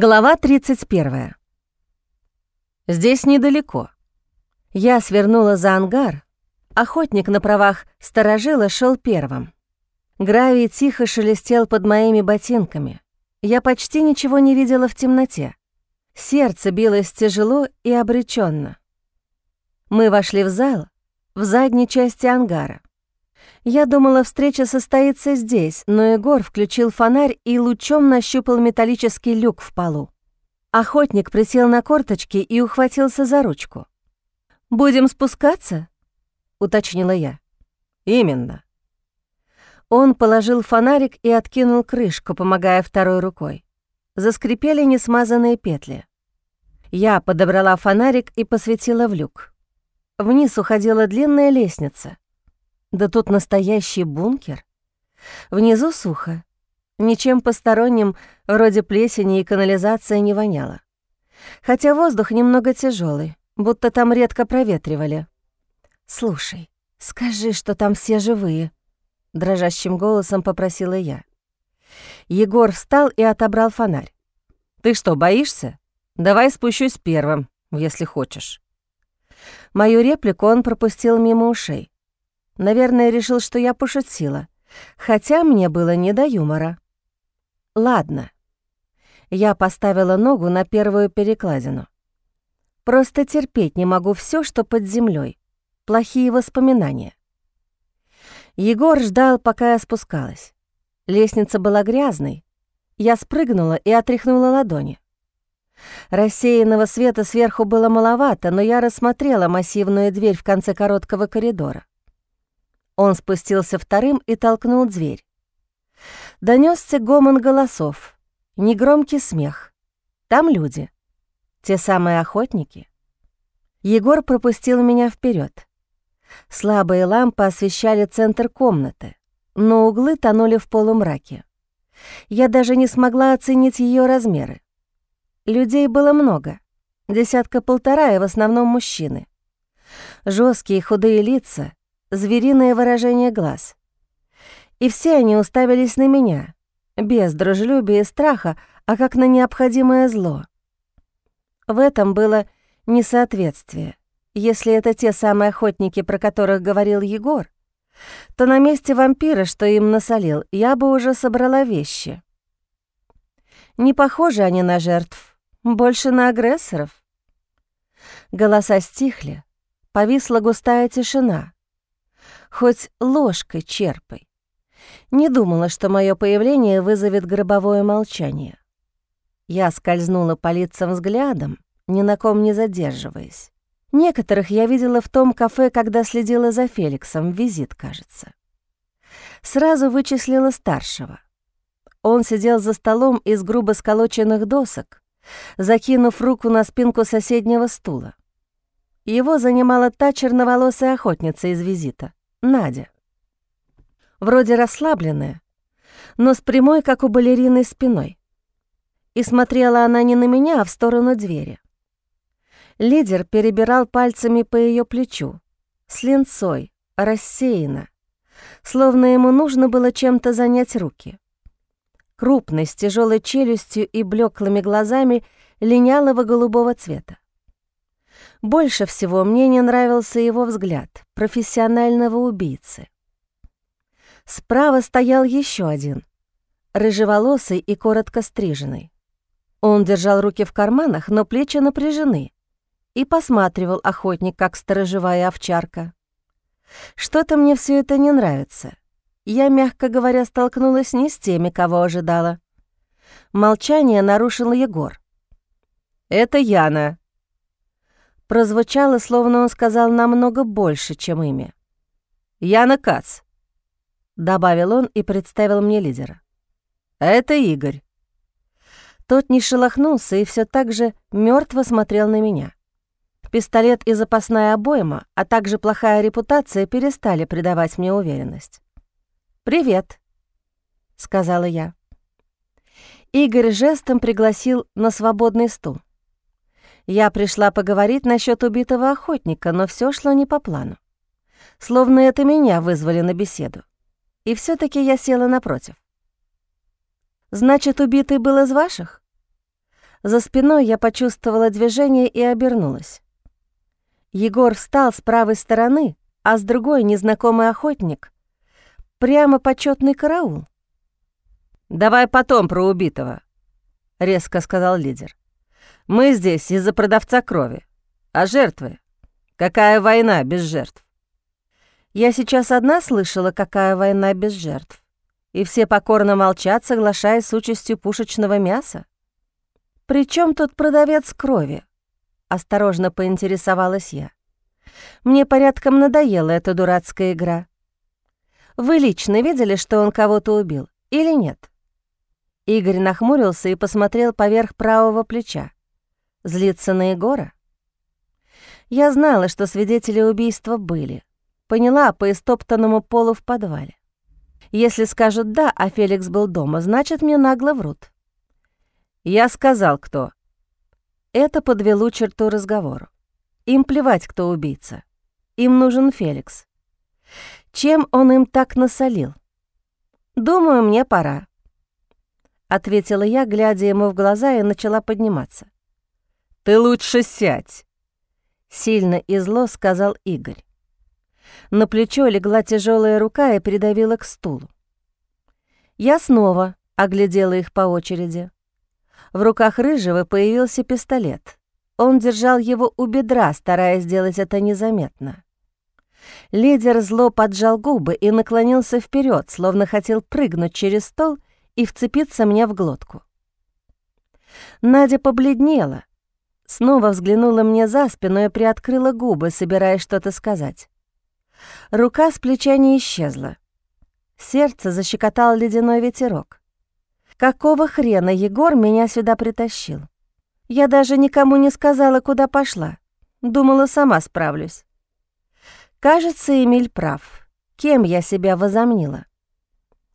Глава 31. Здесь недалеко. Я свернула за ангар. Охотник на правах сторожила шел первым. Гравий тихо шелестел под моими ботинками. Я почти ничего не видела в темноте. Сердце билось тяжело и обреченно. Мы вошли в зал, в задней части ангара. Я думала, встреча состоится здесь, но Егор включил фонарь и лучом нащупал металлический люк в полу. Охотник присел на корточки и ухватился за ручку. «Будем спускаться?» — уточнила я. «Именно». Он положил фонарик и откинул крышку, помогая второй рукой. Заскрипели несмазанные петли. Я подобрала фонарик и посветила в люк. Вниз уходила длинная лестница. Да тут настоящий бункер. Внизу сухо. Ничем посторонним, вроде плесени и канализации, не воняло. Хотя воздух немного тяжелый, будто там редко проветривали. «Слушай, скажи, что там все живые», — дрожащим голосом попросила я. Егор встал и отобрал фонарь. «Ты что, боишься? Давай спущусь первым, если хочешь». Мою реплику он пропустил мимо ушей. Наверное, решил, что я пошутила, хотя мне было не до юмора. Ладно. Я поставила ногу на первую перекладину. Просто терпеть не могу все, что под землей. Плохие воспоминания. Егор ждал, пока я спускалась. Лестница была грязной. Я спрыгнула и отряхнула ладони. Рассеянного света сверху было маловато, но я рассмотрела массивную дверь в конце короткого коридора. Он спустился вторым и толкнул дверь. Донесся гомон голосов, негромкий смех. Там люди. Те самые охотники. Егор пропустил меня вперед. Слабые лампы освещали центр комнаты, но углы тонули в полумраке. Я даже не смогла оценить ее размеры. Людей было много, десятка-полтора и в основном мужчины. Жесткие худые лица, звериное выражение глаз. И все они уставились на меня, без дружелюбия и страха, а как на необходимое зло. В этом было несоответствие. Если это те самые охотники, про которых говорил Егор, то на месте вампира, что им насолил, я бы уже собрала вещи. Не похожи они на жертв, больше на агрессоров. Голоса стихли, повисла густая тишина — хоть ложкой черпай. Не думала, что мое появление вызовет гробовое молчание. Я скользнула по лицам взглядом, ни на ком не задерживаясь. Некоторых я видела в том кафе, когда следила за Феликсом, визит, кажется. Сразу вычислила старшего. Он сидел за столом из грубо сколоченных досок, закинув руку на спинку соседнего стула. Его занимала та черноволосая охотница из визита. Надя. Вроде расслабленная, но с прямой, как у балерины, спиной. И смотрела она не на меня, а в сторону двери. Лидер перебирал пальцами по ее плечу, с линцой, рассеянно, словно ему нужно было чем-то занять руки. Крупный, с тяжелой челюстью и блеклыми глазами линялого голубого цвета. Больше всего мне не нравился его взгляд профессионального убийцы. Справа стоял еще один, рыжеволосый и коротко стриженный. Он держал руки в карманах, но плечи напряжены, и посматривал охотник, как сторожевая овчарка. Что-то мне все это не нравится. Я, мягко говоря, столкнулась не с теми, кого ожидала. Молчание нарушил Егор. «Это Яна», прозвучало, словно он сказал намного больше, чем имя. «Яна Кац», — добавил он и представил мне лидера. «Это Игорь». Тот не шелохнулся и все так же мертво смотрел на меня. Пистолет и запасная обойма, а также плохая репутация перестали придавать мне уверенность. «Привет», — сказала я. Игорь жестом пригласил на свободный стул. Я пришла поговорить насчет убитого охотника, но все шло не по плану. Словно это меня вызвали на беседу. И все таки я села напротив. «Значит, убитый был из ваших?» За спиной я почувствовала движение и обернулась. Егор встал с правой стороны, а с другой — незнакомый охотник. Прямо почетный караул. «Давай потом про убитого», — резко сказал лидер. «Мы здесь из-за продавца крови. А жертвы? Какая война без жертв?» Я сейчас одна слышала, какая война без жертв. И все покорно молчат, соглашаясь с участью пушечного мяса. «При чем тут продавец крови?» — осторожно поинтересовалась я. «Мне порядком надоела эта дурацкая игра. Вы лично видели, что он кого-то убил, или нет?» Игорь нахмурился и посмотрел поверх правого плеча. Злиться на Егора? Я знала, что свидетели убийства были. Поняла по истоптанному полу в подвале. Если скажут «да», а Феликс был дома, значит, мне нагло врут. Я сказал, кто. Это подвело черту разговору. Им плевать, кто убийца. Им нужен Феликс. Чем он им так насолил? Думаю, мне пора. — ответила я, глядя ему в глаза, и начала подниматься. «Ты лучше сядь!» — сильно и зло сказал Игорь. На плечо легла тяжелая рука и придавила к стулу. Я снова оглядела их по очереди. В руках Рыжего появился пистолет. Он держал его у бедра, стараясь сделать это незаметно. Лидер зло поджал губы и наклонился вперед, словно хотел прыгнуть через стол и вцепиться мне в глотку. Надя побледнела, снова взглянула мне за спину и приоткрыла губы, собираясь что-то сказать. Рука с плеча не исчезла. Сердце защекотал ледяной ветерок. Какого хрена Егор меня сюда притащил? Я даже никому не сказала, куда пошла. Думала, сама справлюсь. Кажется, Эмиль прав. Кем я себя возомнила?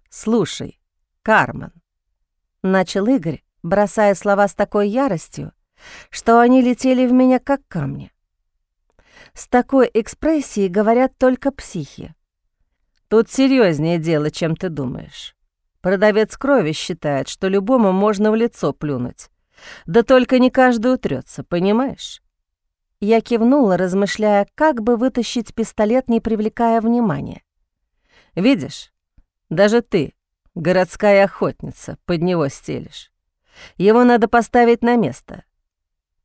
«Слушай, Кармен», — начал Игорь, бросая слова с такой яростью, что они летели в меня как камни. С такой экспрессией говорят только психи. Тут серьезнее дело, чем ты думаешь. Продавец крови считает, что любому можно в лицо плюнуть. Да только не каждый утрется, понимаешь? Я кивнула, размышляя, как бы вытащить пистолет, не привлекая внимания. Видишь, даже ты Городская охотница, под него стелишь. Его надо поставить на место.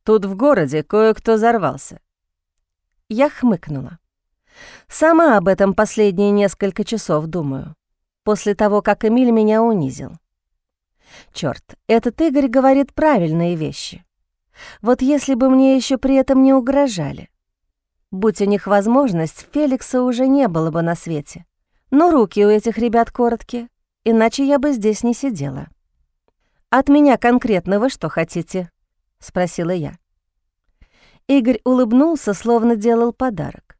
Тут в городе кое-кто взорвался. Я хмыкнула. Сама об этом последние несколько часов думаю, после того, как Эмиль меня унизил. Чёрт, этот Игорь говорит правильные вещи. Вот если бы мне еще при этом не угрожали. Будь у них возможность, Феликса уже не было бы на свете. Но руки у этих ребят короткие иначе я бы здесь не сидела. «От меня конкретно вы что хотите?» — спросила я. Игорь улыбнулся, словно делал подарок.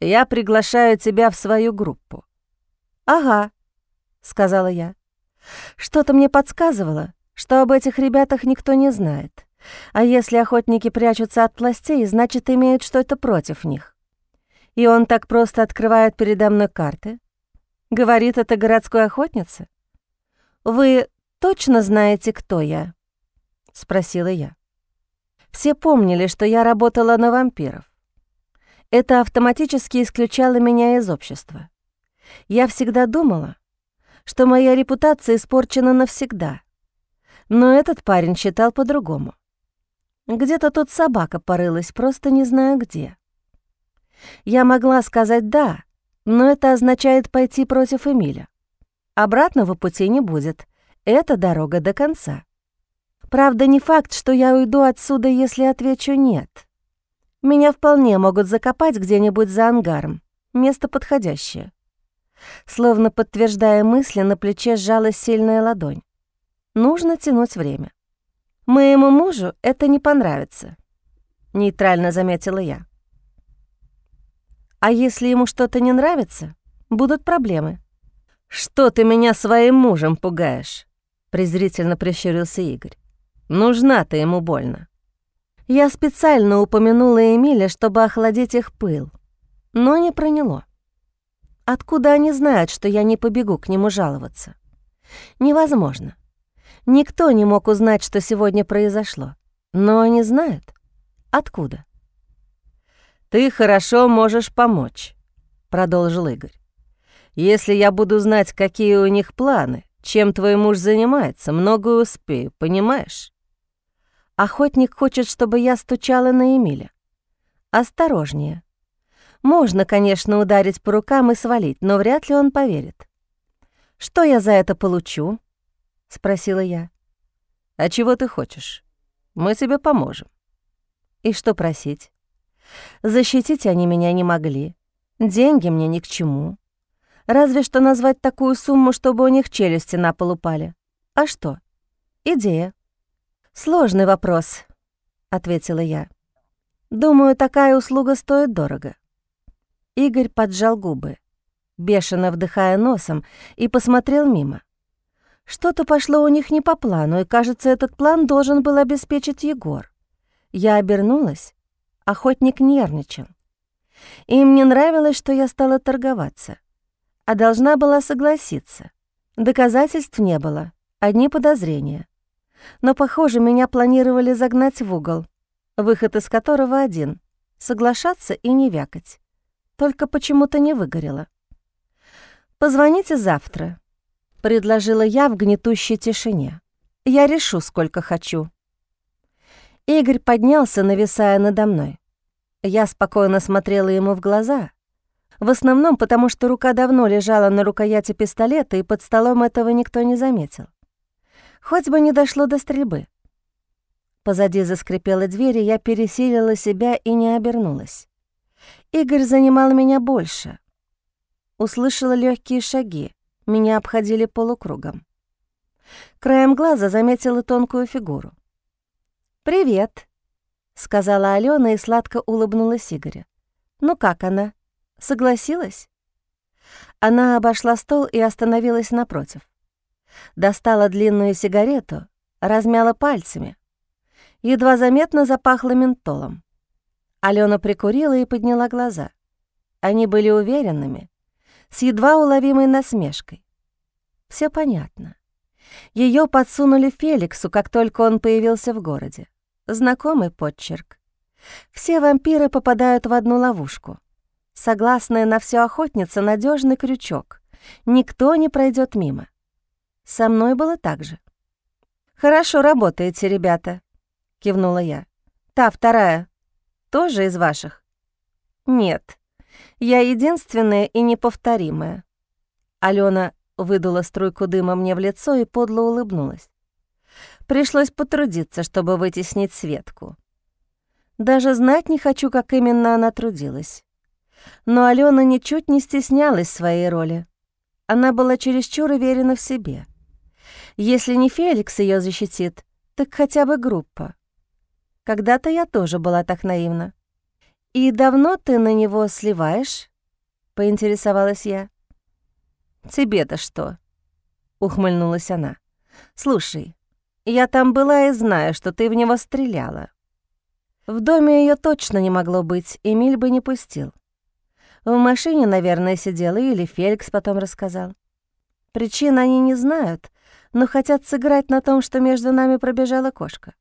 «Я приглашаю тебя в свою группу». «Ага», — сказала я. «Что-то мне подсказывало, что об этих ребятах никто не знает. А если охотники прячутся от властей, значит, имеют что-то против них. И он так просто открывает передо мной карты, Говорит это городской охотница. «Вы точно знаете, кто я?» — спросила я. Все помнили, что я работала на вампиров. Это автоматически исключало меня из общества. Я всегда думала, что моя репутация испорчена навсегда. Но этот парень считал по-другому. Где-то тут собака порылась, просто не знаю где. Я могла сказать «да», но это означает пойти против Эмиля. Обратного пути не будет. Это дорога до конца. Правда, не факт, что я уйду отсюда, если отвечу «нет». Меня вполне могут закопать где-нибудь за ангаром. Место подходящее. Словно подтверждая мысли, на плече сжалась сильная ладонь. Нужно тянуть время. Моему мужу это не понравится, нейтрально заметила я. А если ему что-то не нравится, будут проблемы. «Что ты меня своим мужем пугаешь?» — презрительно прищурился Игорь. «Нужна ты ему больно». Я специально упомянула Эмиля, чтобы охладить их пыл, но не проняло. Откуда они знают, что я не побегу к нему жаловаться? Невозможно. Никто не мог узнать, что сегодня произошло. Но они знают. Откуда? «Ты хорошо можешь помочь», — продолжил Игорь. «Если я буду знать, какие у них планы, чем твой муж занимается, многое успею, понимаешь?» Охотник хочет, чтобы я стучала на Эмиля. Осторожнее. Можно, конечно, ударить по рукам и свалить, но вряд ли он поверит. «Что я за это получу?» — спросила я. «А чего ты хочешь? Мы тебе поможем». «И что просить?» Защитить они меня не могли. Деньги мне ни к чему. Разве что назвать такую сумму, чтобы у них челюсти на пол упали. А что? Идея. «Сложный вопрос», — ответила я. «Думаю, такая услуга стоит дорого». Игорь поджал губы, бешено вдыхая носом, и посмотрел мимо. Что-то пошло у них не по плану, и, кажется, этот план должен был обеспечить Егор. Я обернулась Охотник нервничал. Им не нравилось, что я стала торговаться, а должна была согласиться. Доказательств не было, одни подозрения. Но, похоже, меня планировали загнать в угол, выход из которого один — соглашаться и не вякать. Только почему-то не выгорело. «Позвоните завтра», — предложила я в гнетущей тишине. «Я решу, сколько хочу». Игорь поднялся, нависая надо мной. Я спокойно смотрела ему в глаза, в основном потому, что рука давно лежала на рукояти пистолета, и под столом этого никто не заметил. Хоть бы не дошло до стрельбы. Позади заскрипела дверь, и я пересилила себя и не обернулась. Игорь занимал меня больше. Услышала легкие шаги, меня обходили полукругом. Краем глаза заметила тонкую фигуру. «Привет», сказала Алена и сладко улыбнулась Игорю. «Ну как она? Согласилась?» Она обошла стол и остановилась напротив. Достала длинную сигарету, размяла пальцами. Едва заметно запахло ментолом. Алена прикурила и подняла глаза. Они были уверенными, с едва уловимой насмешкой. Все понятно. Ее подсунули Феликсу, как только он появился в городе. Знакомый подчерк. Все вампиры попадают в одну ловушку. Согласная на все охотница — надежный крючок. Никто не пройдет мимо. Со мной было так же. «Хорошо работаете, ребята», — кивнула я. «Та вторая тоже из ваших?» «Нет, я единственная и неповторимая». Алена выдула струйку дыма мне в лицо и подло улыбнулась. Пришлось потрудиться, чтобы вытеснить Светку. Даже знать не хочу, как именно она трудилась. Но Алена ничуть не стеснялась своей роли. Она была чересчур уверена в себе. Если не Феликс ее защитит, так хотя бы группа. Когда-то я тоже была так наивна. «И давно ты на него сливаешь?» — поинтересовалась я. «Тебе-то что?» — ухмыльнулась она. «Слушай, я там была и знаю, что ты в него стреляла. В доме ее точно не могло быть, Эмиль бы не пустил. В машине, наверное, сидела или Феликс потом рассказал. Причин они не знают, но хотят сыграть на том, что между нами пробежала кошка.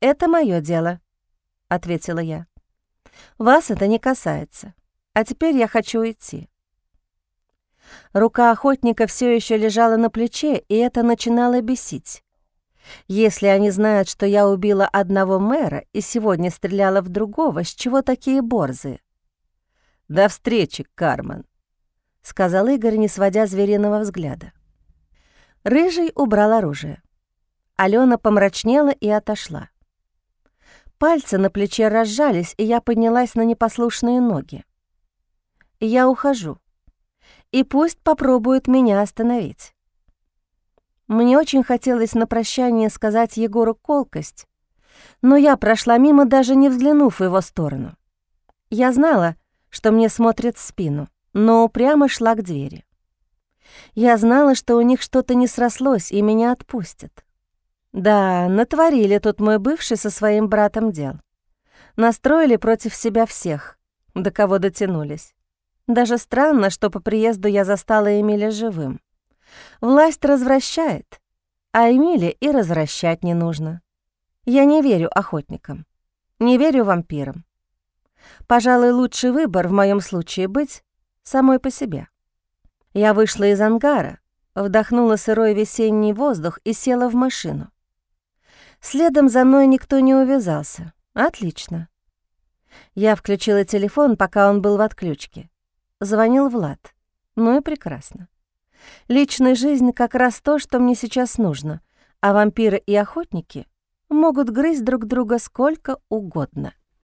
«Это мое дело», — ответила я. «Вас это не касается. А теперь я хочу уйти». Рука охотника все еще лежала на плече, и это начинало бесить. Если они знают, что я убила одного мэра и сегодня стреляла в другого, с чего такие борзы? «До встречи, Кармен», — сказал Игорь, не сводя звериного взгляда. Рыжий убрал оружие. Алена помрачнела и отошла. Пальцы на плече разжались, и я поднялась на непослушные ноги. Я ухожу. И пусть попробуют меня остановить. Мне очень хотелось на прощание сказать Егору колкость, но я прошла мимо, даже не взглянув в его сторону. Я знала, что мне смотрят в спину, но упрямо шла к двери. Я знала, что у них что-то не срослось, и меня отпустят. Да, натворили тут мой бывший со своим братом дел. Настроили против себя всех, до кого дотянулись. Даже странно, что по приезду я застала Эмиля живым. Власть развращает, А Эмиле и развращать не нужно. Я не верю охотникам, не верю вампирам. Пожалуй, лучший выбор в моем случае быть самой по себе. Я вышла из ангара, вдохнула сырой весенний воздух и села в машину. Следом за мной никто не увязался. Отлично. Я включила телефон, пока он был в отключке. Звонил Влад. Ну и прекрасно. Личная жизнь как раз то, что мне сейчас нужно, а вампиры и охотники могут грызть друг друга сколько угодно.